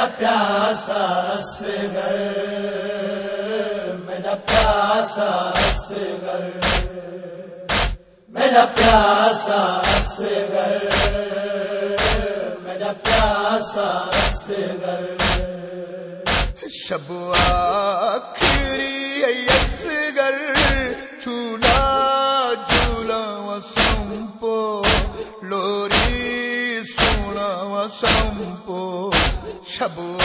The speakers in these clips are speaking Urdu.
میرا پیاسا اصغر میرا پیاسا اصغر میرا پیاسا اصغر میرا پیاسا اصغر۔ شب آخری شبو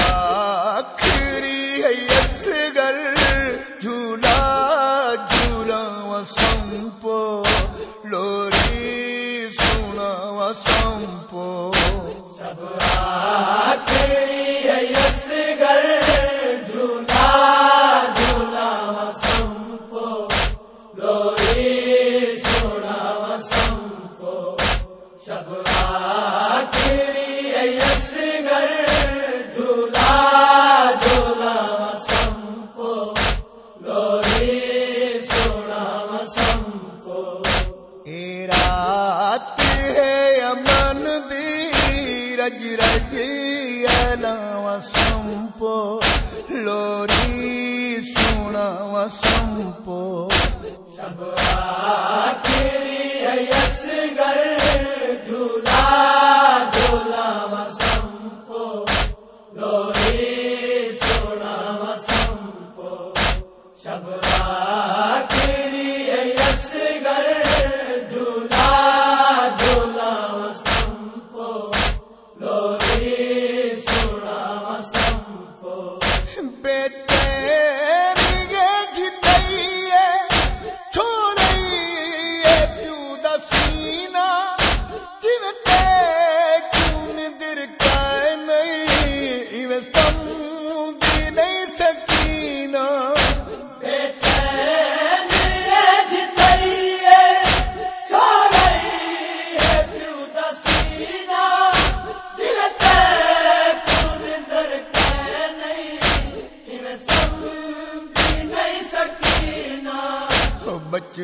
لوری سونا و سمپو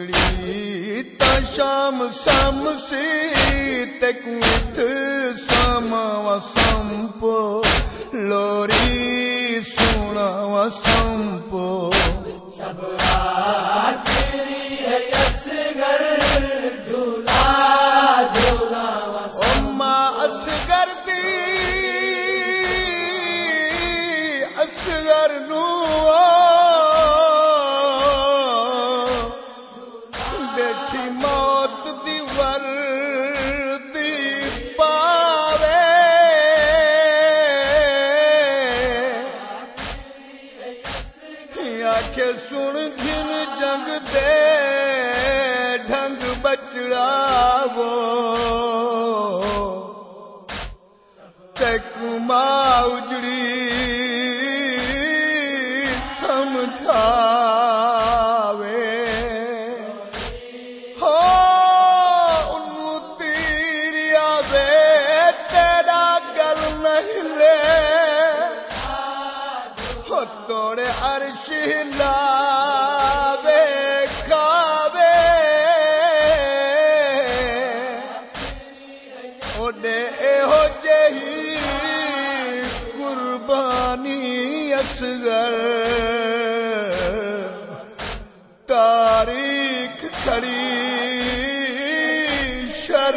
کڑی تا شام سام سے تکوت ساما و سمپ لوری سونا و سمپ مانگتے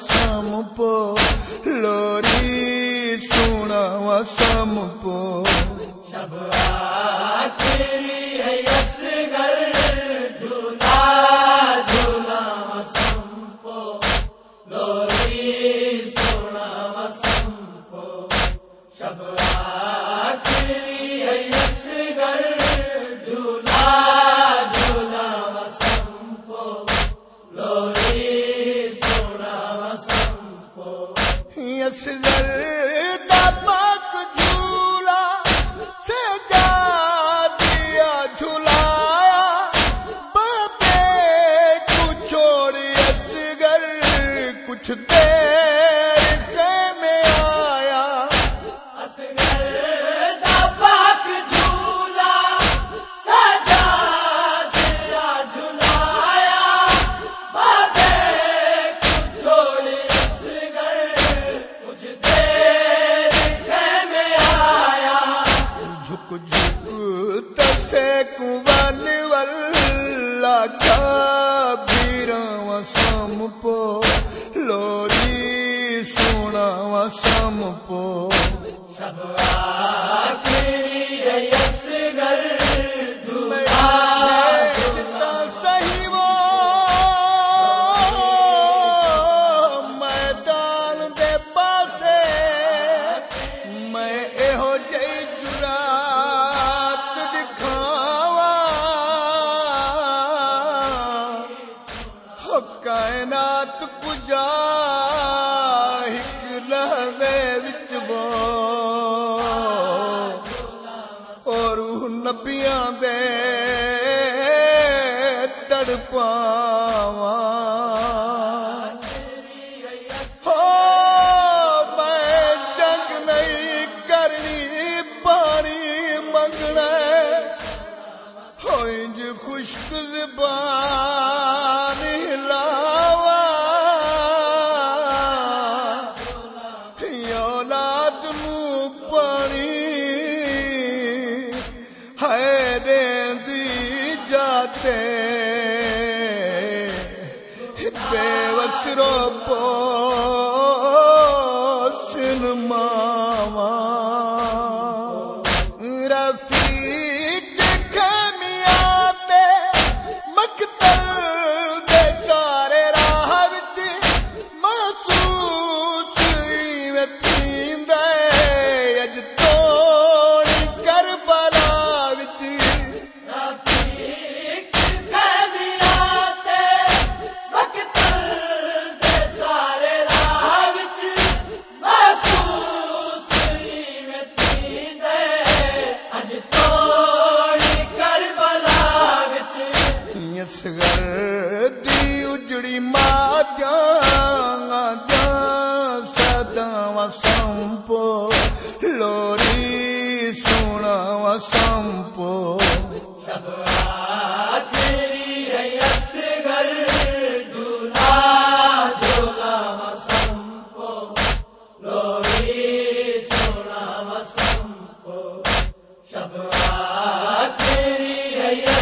سمپ لوری سونا سمپو شاید گر جھولا جھولا سمپو لوری سونا سمپو شا سم پو لوری سونا وسم رات پجا ایک لہوے وچ بو اور نبیاں دے تڑپاں۔ yeah.